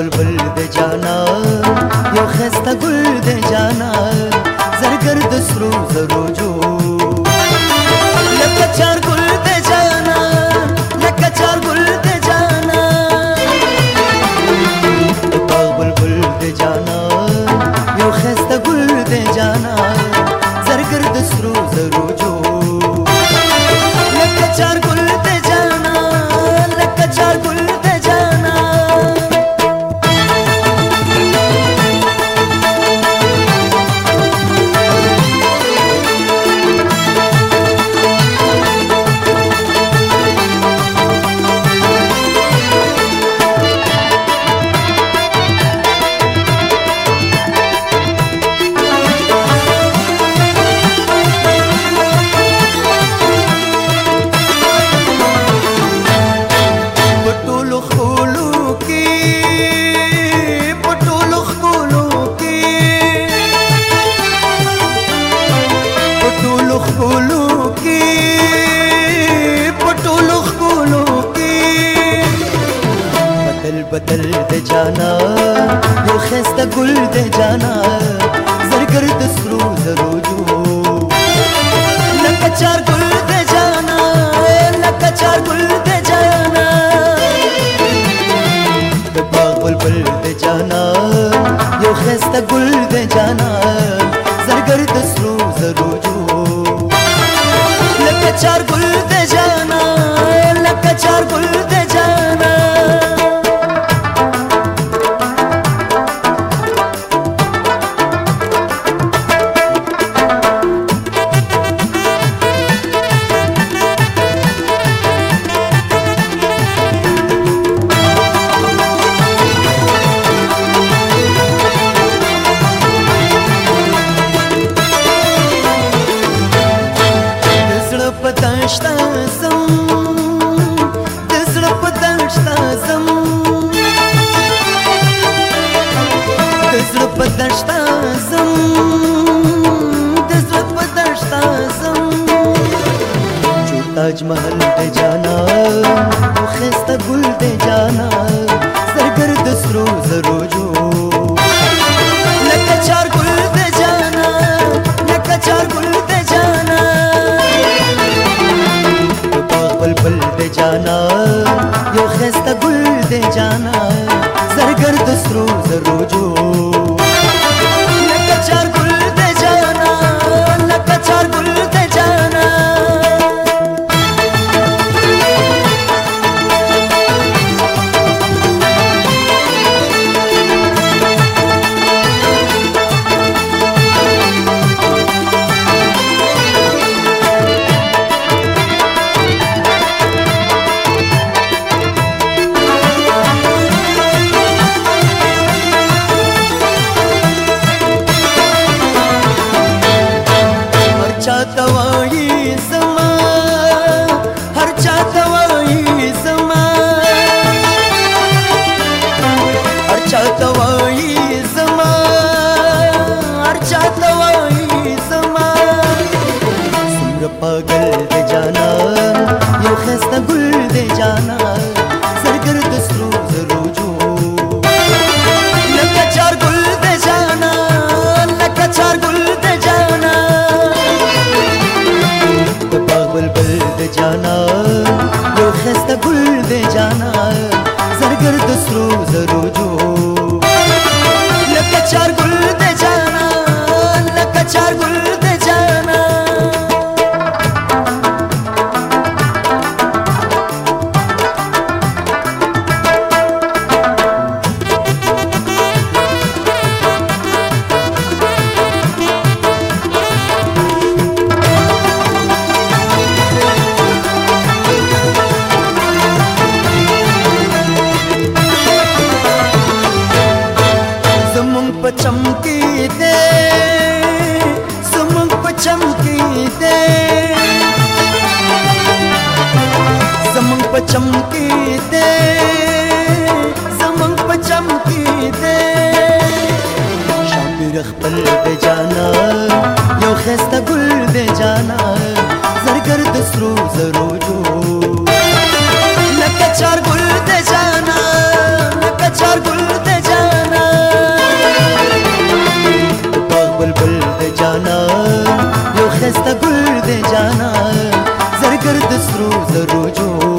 بلبل د جانا یو خسته ګل د جانا زرګر د سرو زرو کې پټول خولو کې بدل بدل د جانا یو خسته ګل د جانا زرګر د سرو زرو جو لکه چار ګل د جانا لکه چار ګل د جانا د باغ بلبل د جانا یو خسته ګل د جانا زرګر د سرو زرو جو चार गुल दे जाना लक चार गुल ताजमहल दे जाना तो खस्ता गुल दे जाना सरगर्द रोज रोजो नकचार गुल दे जाना नकचार गुल چاته وایي زما هر چاته وایي زما هر چاته وایي زما هر چاته وایي زما څومره پاگل دی جانا یو خسته ګل دی جانا जाना چمکی دے زمون په چمکی دے زمون په چمکی دے شام رخ پر د جانا مگر د سرو زرو جوړ